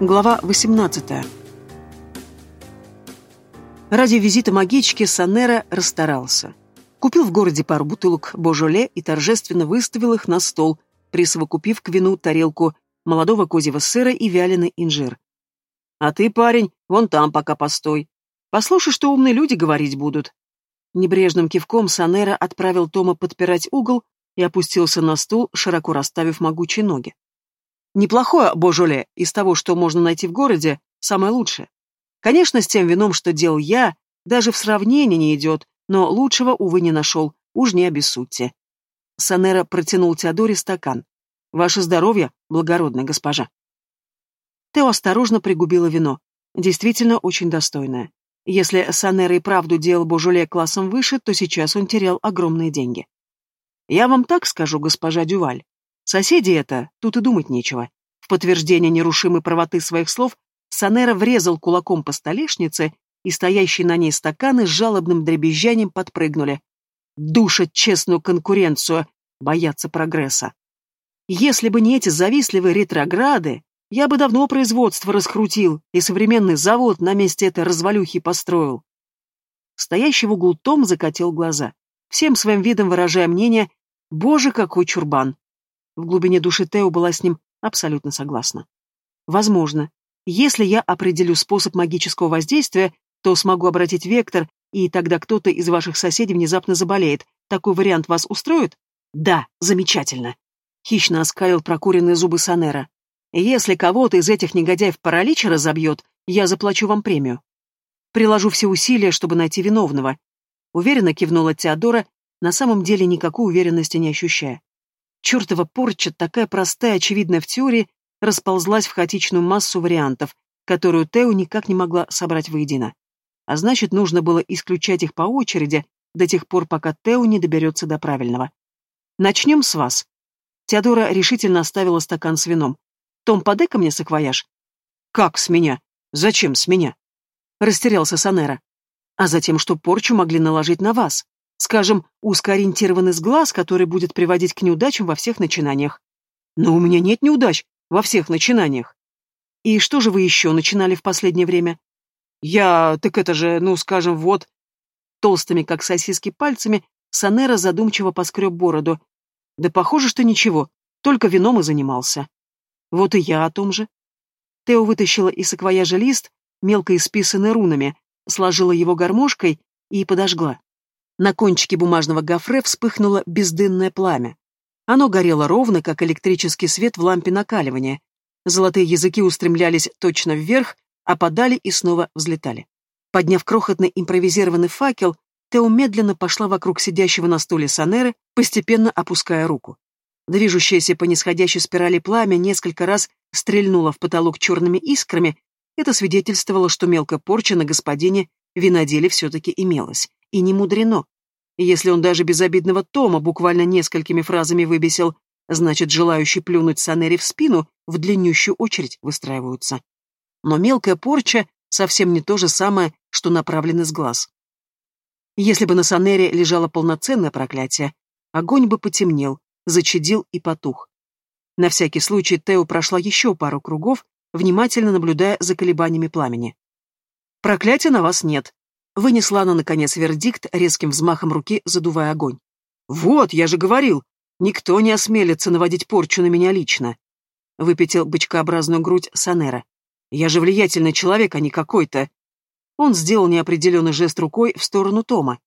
Глава 18. Ради визита магички Санера расстарался. Купил в городе пару бутылок божоле и торжественно выставил их на стол, присовокупив к вину тарелку молодого козьего сыра и вяленый инжир. «А ты, парень, вон там пока постой. Послушай, что умные люди говорить будут». Небрежным кивком Санера отправил Тома подпирать угол и опустился на стул, широко расставив могучие ноги. Неплохое божоле из того, что можно найти в городе, самое лучшее. Конечно, с тем вином, что делал я, даже в сравнении не идет, но лучшего, увы, не нашел, уж не обессудьте. Санера протянул Теодоре стакан. «Ваше здоровье, благородная госпожа». Тео осторожно пригубила вино. Действительно очень достойное. Если Санера и правду делал Божоле классом выше, то сейчас он терял огромные деньги. Я вам так скажу, госпожа Дюваль. Соседи это, тут и думать нечего. В подтверждение нерушимой правоты своих слов Санера врезал кулаком по столешнице, и стоящие на ней стаканы с жалобным дребезжанием подпрыгнули. Душат честную конкуренцию, боятся прогресса. Если бы не эти завистливые ретрограды, я бы давно производство раскрутил и современный завод на месте этой развалюхи построил. Стоящий в углу Том закатил глаза, всем своим видом выражая мнение «Боже, какой чурбан!» В глубине души Тео была с ним абсолютно согласна. Возможно, если я определю способ магического воздействия, то смогу обратить вектор, и тогда кто-то из ваших соседей внезапно заболеет. Такой вариант вас устроит? Да, замечательно. Хищно оскалил прокуренные зубы Санера. Если кого-то из этих негодяев паралич разобьет, я заплачу вам премию. Приложу все усилия, чтобы найти виновного. Уверенно кивнула Теодора, на самом деле никакой уверенности не ощущая. Чертова порча, такая простая, очевидная в теории, расползлась в хаотичную массу вариантов, которую Тео никак не могла собрать воедино. А значит, нужно было исключать их по очереди до тех пор, пока Тео не доберется до правильного. Начнем с вас. Теодора решительно оставила стакан с вином. Том, подай ко мне саквояж. Как с меня? Зачем с меня? Растерялся Санера. А затем, что порчу могли наложить на вас. Скажем, узкоориентированный сглаз, который будет приводить к неудачам во всех начинаниях. Но у меня нет неудач во всех начинаниях. И что же вы еще начинали в последнее время? Я... так это же, ну, скажем, вот... Толстыми, как сосиски, пальцами Санера задумчиво поскреб бороду. Да похоже, что ничего, только вином и занимался. Вот и я о том же. Тео вытащила из саквояжа лист, мелко исписанный рунами, сложила его гармошкой и подожгла. На кончике бумажного гофре вспыхнуло бездынное пламя. Оно горело ровно, как электрический свет в лампе накаливания. Золотые языки устремлялись точно вверх, опадали и снова взлетали. Подняв крохотный импровизированный факел, Тео медленно пошла вокруг сидящего на стуле Санеры, постепенно опуская руку. Движущееся по нисходящей спирали пламя несколько раз стрельнуло в потолок черными искрами, это свидетельствовало, что мелкая порча на господине виноделе все-таки имелась. И не мудрено. Если он даже безобидного Тома буквально несколькими фразами выбесил, значит, желающие плюнуть Санери в спину в длиннющую очередь выстраиваются. Но мелкая порча совсем не то же самое, что направленный с глаз. Если бы на Санере лежало полноценное проклятие, огонь бы потемнел, зачадил и потух. На всякий случай Тео прошла еще пару кругов, внимательно наблюдая за колебаниями пламени. «Проклятия на вас нет», Вынесла она, наконец, вердикт, резким взмахом руки задувая огонь. «Вот, я же говорил, никто не осмелится наводить порчу на меня лично», — выпятил бычкообразную грудь Санера. «Я же влиятельный человек, а не какой-то». Он сделал неопределенный жест рукой в сторону Тома.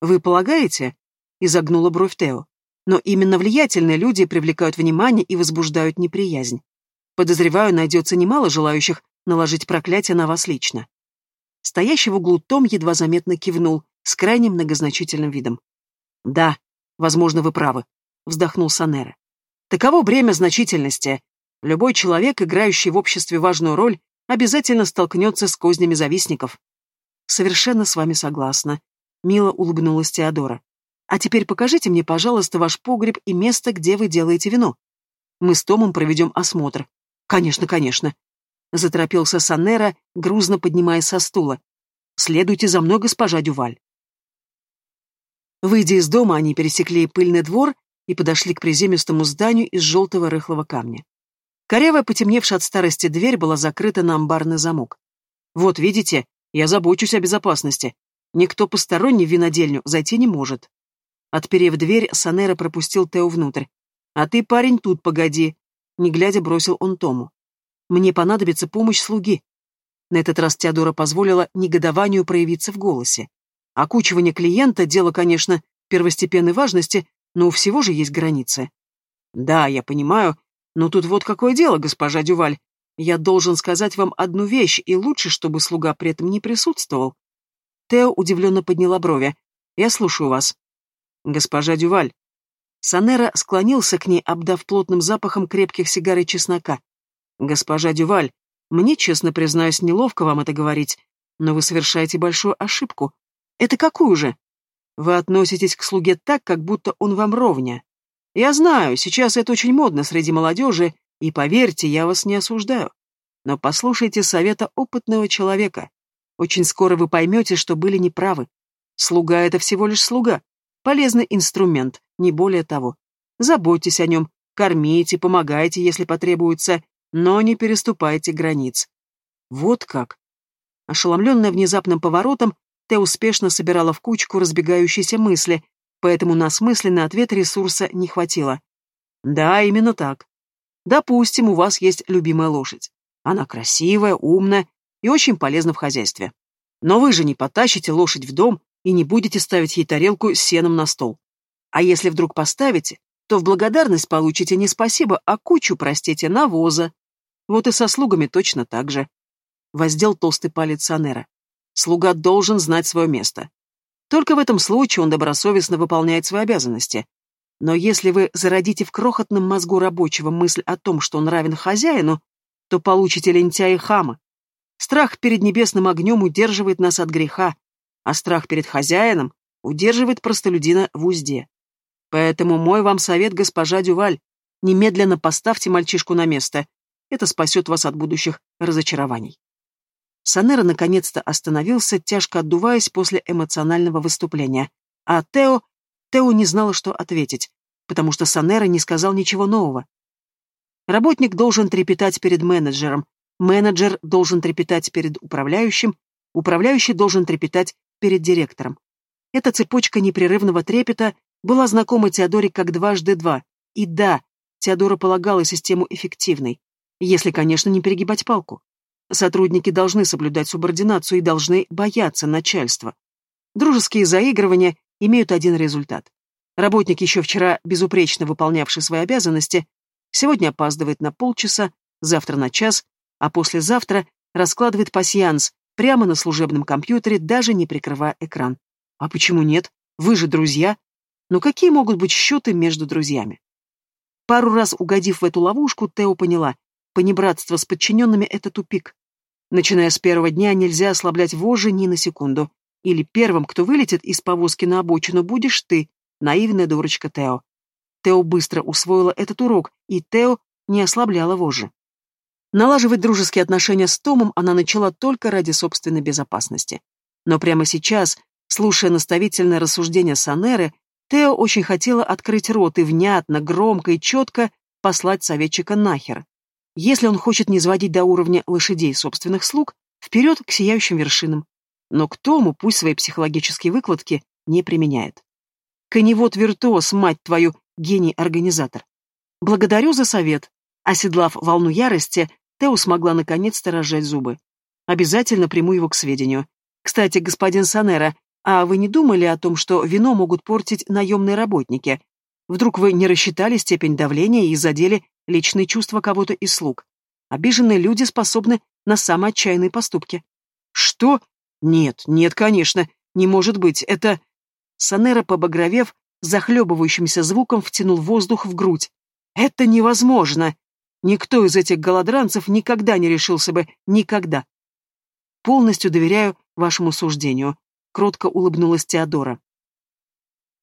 «Вы полагаете?» — изогнула бровь Тео. «Но именно влиятельные люди привлекают внимание и возбуждают неприязнь. Подозреваю, найдется немало желающих наложить проклятие на вас лично». Стоящий в углу Том едва заметно кивнул, с крайне многозначительным видом. «Да, возможно, вы правы», — вздохнул Санера. «Таково бремя значительности. Любой человек, играющий в обществе важную роль, обязательно столкнется с кознями завистников». «Совершенно с вами согласна», — мило улыбнулась Теодора. «А теперь покажите мне, пожалуйста, ваш погреб и место, где вы делаете вино. Мы с Томом проведем осмотр». «Конечно, конечно», заторопился Саннера, грузно поднимаясь со стула. «Следуйте за мной, госпожа Дюваль». Выйдя из дома, они пересекли пыльный двор и подошли к приземистому зданию из желтого рыхлого камня. Корявая, потемневшая от старости дверь была закрыта на амбарный замок. «Вот видите, я забочусь о безопасности. Никто посторонний в винодельню зайти не может». Отперев дверь, Санера пропустил Тео внутрь. «А ты, парень, тут погоди», — не глядя бросил он Тому. «Мне понадобится помощь слуги». На этот раз Теодора позволила негодованию проявиться в голосе. Окучивание клиента — дело, конечно, первостепенной важности, но у всего же есть границы. Да, я понимаю, но тут вот какое дело, госпожа Дюваль. Я должен сказать вам одну вещь, и лучше, чтобы слуга при этом не присутствовал. Тео удивленно подняла брови. Я слушаю вас. Госпожа Дюваль. Санера склонился к ней, обдав плотным запахом крепких сигар и чеснока. Госпожа Дюваль, мне, честно признаюсь, неловко вам это говорить, но вы совершаете большую ошибку. Это какую же? Вы относитесь к слуге так, как будто он вам ровня. Я знаю, сейчас это очень модно среди молодежи, и поверьте, я вас не осуждаю. Но послушайте совета опытного человека. Очень скоро вы поймете, что были неправы. Слуга — это всего лишь слуга. Полезный инструмент, не более того. Заботьтесь о нем, кормите, помогайте, если потребуется, но не переступайте границ. Вот как. Ошеломленная внезапным поворотом, ты успешно собирала в кучку разбегающиеся мысли, поэтому на осмысленный ответ ресурса не хватило. Да, именно так. Допустим, у вас есть любимая лошадь. Она красивая, умная и очень полезна в хозяйстве. Но вы же не потащите лошадь в дом и не будете ставить ей тарелку с сеном на стол. А если вдруг поставите, то в благодарность получите не спасибо, а кучу, простите, навоза. Вот и со слугами точно так же. Воздел толстый палец Санера. Слуга должен знать свое место. Только в этом случае он добросовестно выполняет свои обязанности. Но если вы зародите в крохотном мозгу рабочего мысль о том, что он равен хозяину, то получите лентяя и хама. Страх перед небесным огнем удерживает нас от греха, а страх перед хозяином удерживает простолюдина в узде. Поэтому мой вам совет, госпожа Дюваль, немедленно поставьте мальчишку на место. Это спасет вас от будущих разочарований. Санера наконец-то остановился, тяжко отдуваясь после эмоционального выступления. А Тео... Тео не знала, что ответить, потому что Санера не сказал ничего нового. Работник должен трепетать перед менеджером, менеджер должен трепетать перед управляющим, управляющий должен трепетать перед директором. Эта цепочка непрерывного трепета была знакома Теодоре как дважды два. И да, Теодора полагала систему эффективной, если, конечно, не перегибать палку. Сотрудники должны соблюдать субординацию и должны бояться начальства. Дружеские заигрывания имеют один результат. Работник, еще вчера безупречно выполнявший свои обязанности, сегодня опаздывает на полчаса, завтра на час, а послезавтра раскладывает пасьянс прямо на служебном компьютере, даже не прикрывая экран. А почему нет? Вы же друзья. Но какие могут быть счеты между друзьями? Пару раз угодив в эту ловушку, Тео поняла, Понебратство с подчиненными — это тупик. Начиная с первого дня нельзя ослаблять вожжи ни на секунду. Или первым, кто вылетит из повозки на обочину, будешь ты, наивная дурочка Тео. Тео быстро усвоила этот урок, и Тео не ослабляла вожжи. Налаживать дружеские отношения с Томом она начала только ради собственной безопасности. Но прямо сейчас, слушая наставительное рассуждение Санеры, Тео очень хотела открыть рот и внятно, громко и четко послать советчика нахер. Если он хочет не сводить до уровня лошадей собственных слуг, вперед к сияющим вершинам. Но к тому пусть свои психологические выкладки не применяет. Коневод виртуоз, мать твою, гений-организатор. Благодарю за совет. Оседлав волну ярости, Тео смогла наконец-то разжать зубы. Обязательно приму его к сведению. Кстати, господин Санера, а вы не думали о том, что вино могут портить наемные работники? Вдруг вы не рассчитали степень давления и задели личные чувства кого-то из слуг. Обиженные люди способны на самые отчаянные поступки. Что? Нет, нет, конечно, не может быть, это... Санера, побагровев, захлебывающимся звуком втянул воздух в грудь. Это невозможно! Никто из этих голодранцев никогда не решился бы, никогда. Полностью доверяю вашему суждению, кротко улыбнулась Теодора.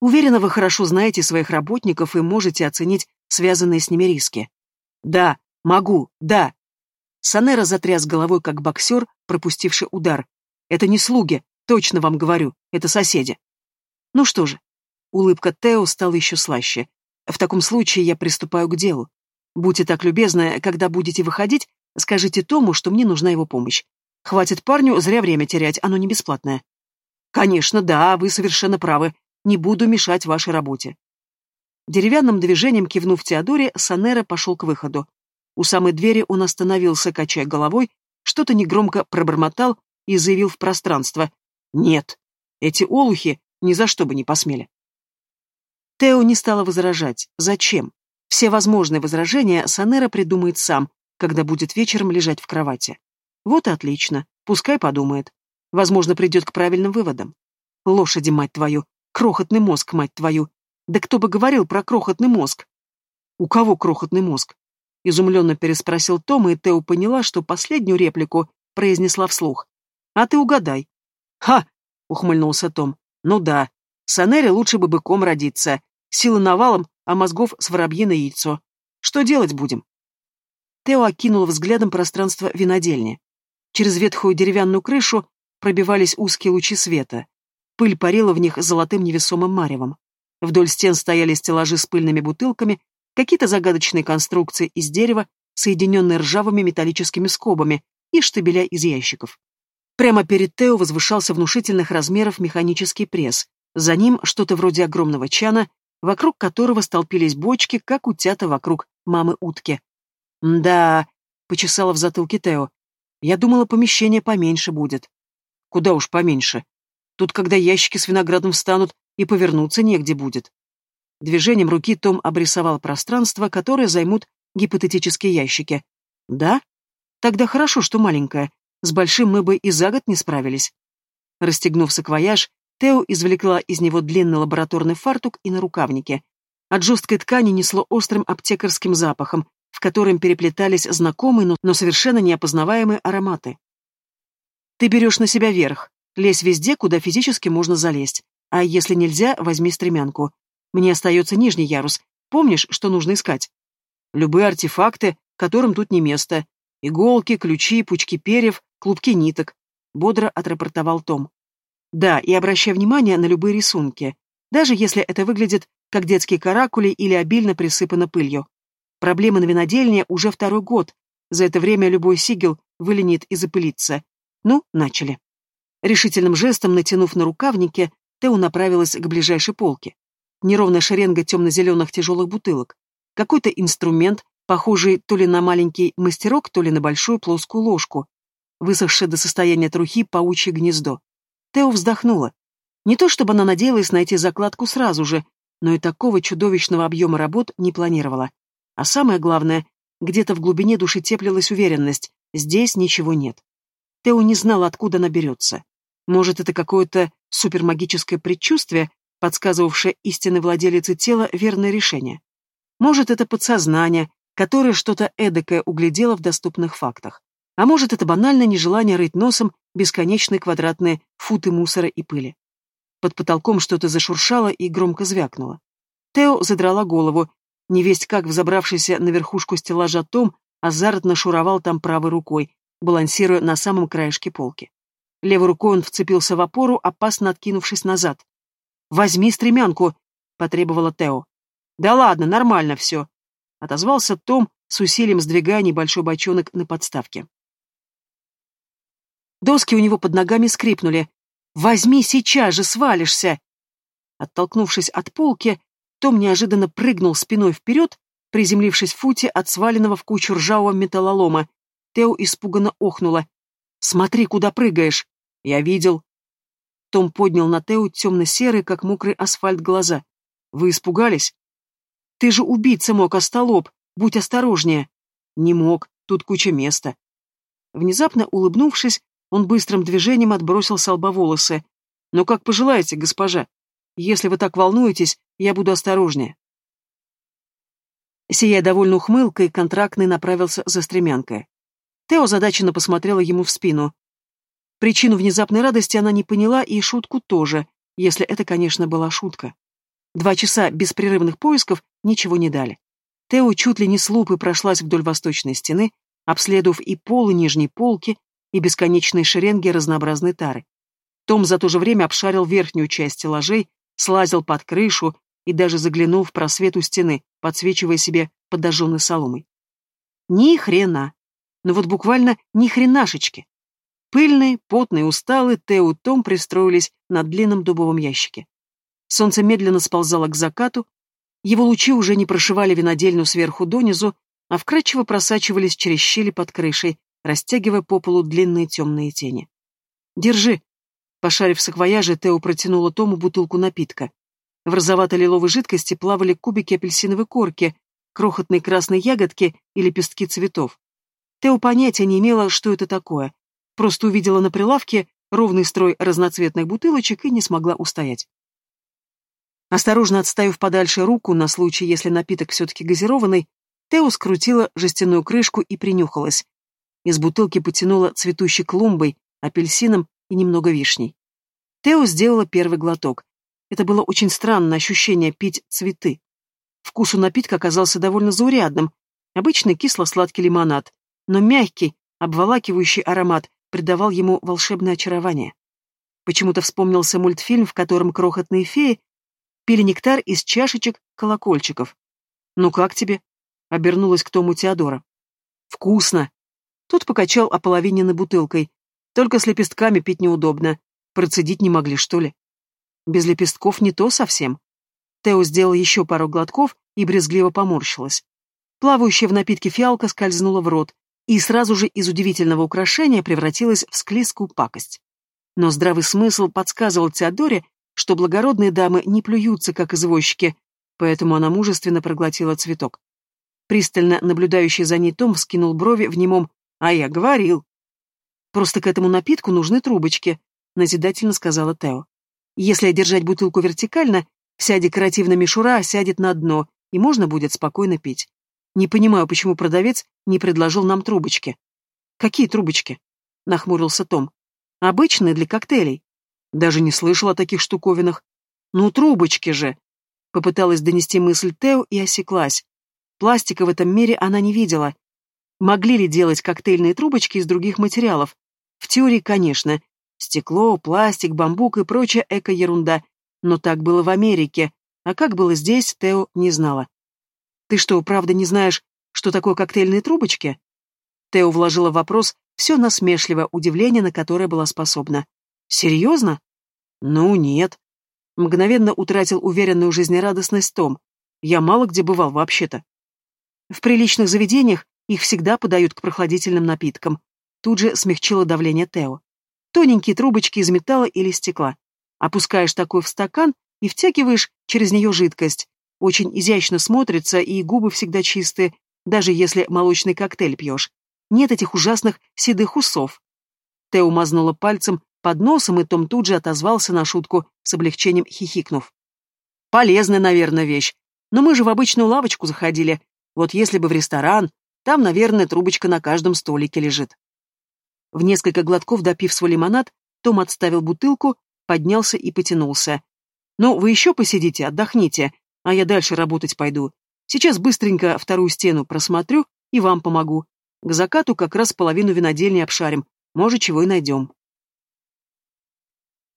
Уверена, вы хорошо знаете своих работников и можете оценить связанные с ними риски. Да, могу, да. Санера затряс головой, как боксер, пропустивший удар. Это не слуги, точно вам говорю, это соседи. Ну что же, улыбка Тео стала еще слаще. В таком случае я приступаю к делу. Будьте так любезны, когда будете выходить, скажите Тому, что мне нужна его помощь. Хватит парню зря время терять, оно не бесплатное. Конечно, да, вы совершенно правы. Не буду мешать вашей работе. Деревянным движением кивнув Теодоре, Санера пошел к выходу. У самой двери он остановился, качая головой, что-то негромко пробормотал и заявил в пространство. «Нет, эти олухи ни за что бы не посмели». Тео не стала возражать. Зачем? Все возможные возражения Санера придумает сам, когда будет вечером лежать в кровати. Вот и отлично, пускай подумает. Возможно, придет к правильным выводам. Лошади, мать твою, крохотный мозг, мать твою. Да кто бы говорил про крохотный мозг? У кого крохотный мозг? Изумленно переспросил Том, и Тео поняла, что последнюю реплику произнесла вслух. А ты угадай. Ха! ухмыльнулся Том. Ну да, Санере лучше бы быком родиться. Силы навалом, а мозгов с воробьиное яйцо. Что делать будем? Тео окинул взглядом пространство винодельни. Через ветхую деревянную крышу пробивались узкие лучи света. Пыль парила в них золотым невесомым маревом. Вдоль стен стояли стеллажи с пыльными бутылками, какие-то загадочные конструкции из дерева, соединенные ржавыми металлическими скобами, и штабеля из ящиков. Прямо перед Тео возвышался внушительных размеров механический пресс. За ним что-то вроде огромного чана, вокруг которого столпились бочки, как утята вокруг мамы-утки. «Да», — почесала в затылке Тео, — «я думала, помещение поменьше будет». «Куда уж поменьше. Тут, когда ящики с виноградом встанут, и повернуться негде будет». Движением руки Том обрисовал пространство, которое займут гипотетические ящики. «Да? Тогда хорошо, что маленькое. С большим мы бы и за год не справились». Расстегнув саквояж, Тео извлекла из него длинный лабораторный фартук и нарукавники. От жесткой ткани несло острым аптекарским запахом, в котором переплетались знакомые, но совершенно неопознаваемые ароматы. Ты берешь на себя верх, лезь везде, куда физически можно залезть, а если нельзя, возьми стремянку. Мне остается нижний ярус, помнишь, что нужно искать? Любые артефакты, которым тут не место. Иголки, ключи, пучки перьев, клубки ниток. Бодро отрапортовал Том. Да, и обращай внимание на любые рисунки, даже если это выглядит как детские каракули или обильно присыпано пылью. Проблема на винодельне уже второй год. За это время любой сигел выленит и запылится. Ну, начали. Решительным жестом, натянув на рукавнике, Тео направилась к ближайшей полке. Неровная шеренга темно-зеленых тяжелых бутылок. Какой-то инструмент, похожий то ли на маленький мастерок, то ли на большую плоскую ложку. Высохшее до состояния трухи паучье гнездо. Тео вздохнула. Не то чтобы она надеялась найти закладку сразу же, но и такого чудовищного объема работ не планировала. А самое главное, где-то в глубине души теплилась уверенность, здесь ничего нет. Тео не знал, откуда она берется. Может, это какое-то супермагическое предчувствие, подсказывавшее истинной владелице тела верное решение. Может, это подсознание, которое что-то эдакое углядело в доступных фактах. А может, это банальное нежелание рыть носом бесконечные квадратные футы мусора и пыли. Под потолком что-то зашуршало и громко звякнуло. Тео задрала голову, Невесть как взобравшийся на верхушку стеллажа Том азартно шуровал там правой рукой, балансируя на самом краешке полки. Левой рукой он вцепился в опору, опасно откинувшись назад. «Возьми стремянку!» — потребовала Тео. «Да ладно, нормально все!» — отозвался Том, с усилием сдвигая небольшой бочонок на подставке. Доски у него под ногами скрипнули. «Возьми сейчас же, свалишься!» Оттолкнувшись от полки, том неожиданно прыгнул спиной вперед, приземлившись в футе от сваленного в кучу ржавого металлолома. Тео испуганно охнула. «Смотри, куда прыгаешь!» «Я видел». Том поднял на Тео темно-серый, как мокрый асфальт, глаза. «Вы испугались?» «Ты же убийца мог, остолоп! Будь осторожнее!» «Не мог, тут куча места». Внезапно улыбнувшись, он быстрым движением отбросил с лба волосы. «Но как пожелаете, госпожа. Если вы так волнуетесь, я буду осторожнее. Сияя довольно ухмылкой, контрактный направился за стремянкой. Тео задаченно посмотрела ему в спину. Причину внезапной радости она не поняла, и шутку тоже, если это, конечно, была шутка. Два часа беспрерывных поисков ничего не дали. Тео чуть ли не с лупы прошлась вдоль восточной стены, обследовав и пол, и нижние полки, и бесконечные шеренги разнообразной тары. Том за то же время обшарил верхнюю часть стеллажей, слазил под крышу и даже заглянул в просвет у стены, подсвечивая себе подожженной соломой. Ни хрена. Ну вот буквально ни хренашечки. Пыльные, потные, усталые, Тео и Том пристроились на длинном дубовом ящике. Солнце медленно сползало к закату, его лучи уже не прошивали винодельню сверху донизу, а вкрадчиво просачивались через щели под крышей, растягивая по полу длинные темные тени. «Держи!» Пошарив в саквояже, Тео протянула Тому бутылку напитка. В розовато-лиловой жидкости плавали кубики апельсиновой корки, крохотные красные ягодки и лепестки цветов. Тео понятия не имела, что это такое. Просто увидела на прилавке ровный строй разноцветных бутылочек и не смогла устоять. Осторожно отставив подальше руку на случай, если напиток все-таки газированный, Тео скрутила жестяную крышку и принюхалась. Из бутылки потянула цветущей клумбой, апельсином и немного вишней. Тео сделала первый глоток. Это было очень странное ощущение пить цветы. Вкус у напитка оказался довольно заурядным. Обычный кисло-сладкий лимонад, но мягкий, обволакивающий аромат придавал ему волшебное очарование. Почему-то вспомнился мультфильм, в котором крохотные феи пили нектар из чашечек-колокольчиков. «Ну как тебе?» — обернулась к Тому Теодора. «Вкусно!» Тот покачал ополовиненной бутылкой. Только с лепестками пить неудобно. Процедить не могли, что ли? Без лепестков не то совсем. Тео сделал еще пару глотков и брезгливо поморщилась. Плавающая в напитке фиалка скользнула в рот и сразу же из удивительного украшения превратилась в склизкую пакость. Но здравый смысл подсказывал Теодоре, что благородные дамы не плюются, как извозчики, поэтому она мужественно проглотила цветок. Пристально наблюдающий за ней Том вскинул брови в немом «А я говорил». «Просто к этому напитку нужны трубочки», — назидательно сказала Тео. «Если держать бутылку вертикально, вся декоративная мишура сядет на дно, и можно будет спокойно пить. Не понимаю, почему продавец не предложил нам трубочки». «Какие трубочки?» — нахмурился Том. «Обычные для коктейлей». Даже не слышал о таких штуковинах. Ну, трубочки же! Попыталась донести мысль Тео и осеклась. Пластика в этом мире она не видела. Могли ли делать коктейльные трубочки из других материалов? В теории, конечно. Стекло, пластик, бамбук и прочая эко-ерунда. Но так было в Америке. А как было здесь, Тео не знала. «Ты что, правда не знаешь, что такое коктейльные трубочки?» Тео вложила в вопрос все насмешливое удивление, на которое была способна. Серьезно? Ну, нет. Мгновенно утратил уверенную жизнерадостность Том. Я мало где бывал вообще-то. В приличных заведениях их всегда подают к прохладительным напиткам. Тут же смягчило давление Тео. Тоненькие трубочки из металла или стекла. Опускаешь такой в стакан и втягиваешь через нее жидкость. Очень изящно смотрится, и губы всегда чистые, даже если молочный коктейль пьешь. Нет этих ужасных седых усов. Тео мазнула пальцем под носом, и Том тут же отозвался на шутку, с облегчением хихикнув. «Полезная, наверное, вещь. Но мы же в обычную лавочку заходили. Вот если бы в ресторан, там, наверное, трубочка на каждом столике лежит». В несколько глотков допив свой лимонад, том отставил бутылку, поднялся и потянулся. «Ну, вы еще посидите, отдохните, а я дальше работать пойду. Сейчас быстренько вторую стену просмотрю и вам помогу. К закату как раз половину винодельни обшарим, может, чего и найдем».